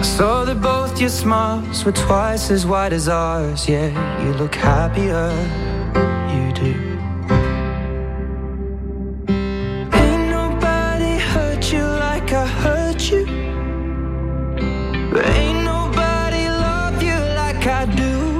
I saw that both your smiles were twice as wide as ours. Yeah, you look happier, you do. Ain't nobody hurt you like I hurt you. But ain't nobody love you like I do.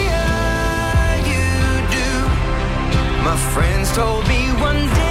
My friends told me one day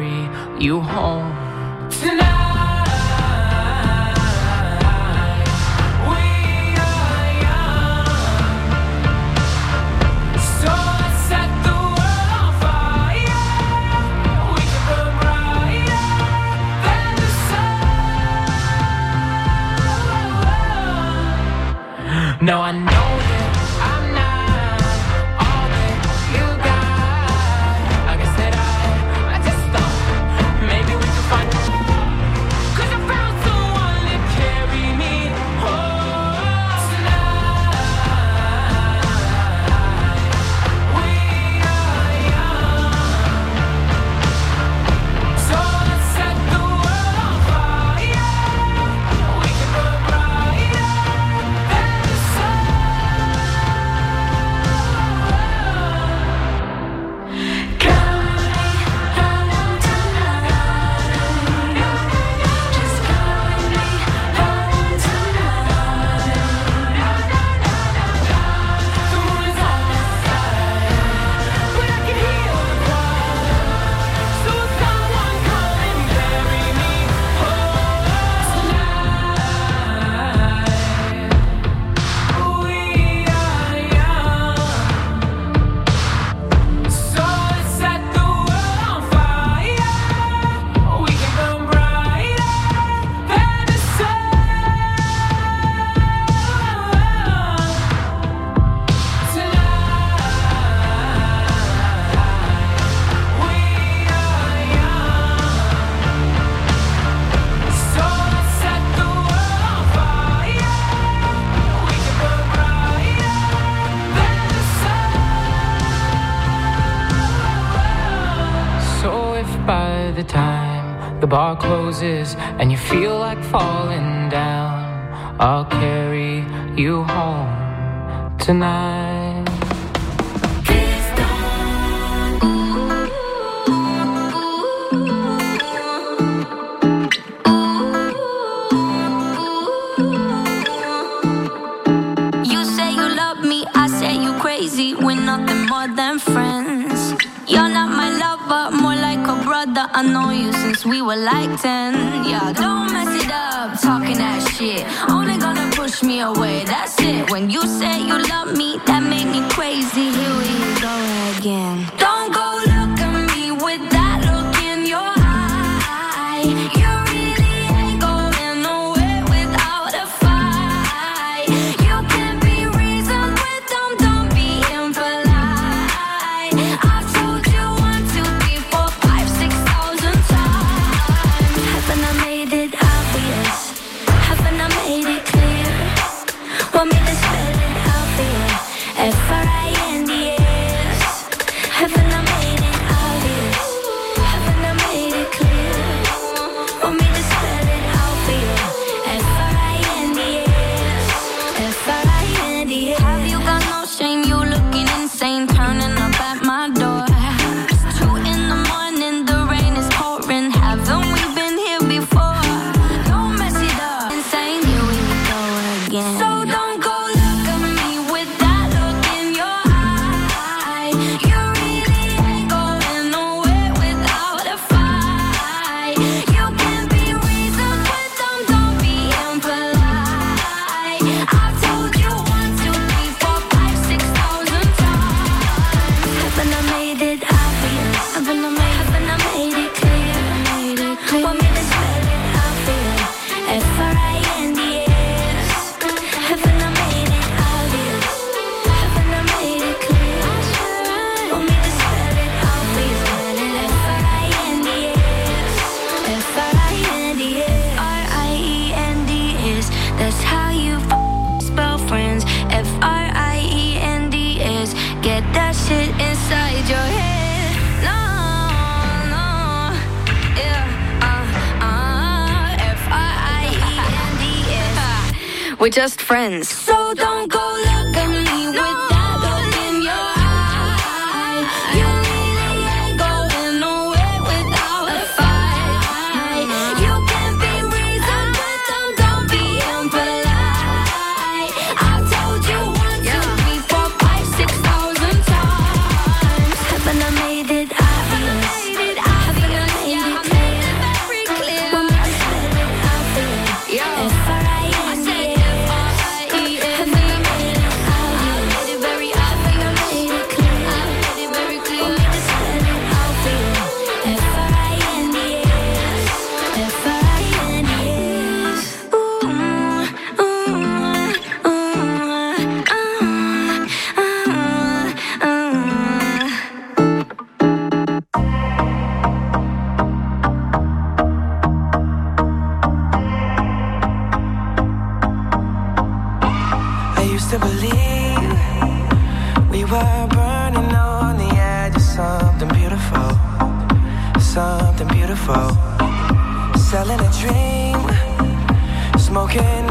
you home tonight. We are young. bar closes and you feel like falling down, I'll carry you home tonight. We're nothing more than friends. I know you since we were like 10. Yeah, don't mess it up, talking that shit. Only gonna push me away, that's it. When you say you love me, that makes again. So We're just friends. So don't go to believe we were burning on the edge of something beautiful, something beautiful. Selling a dream, smoking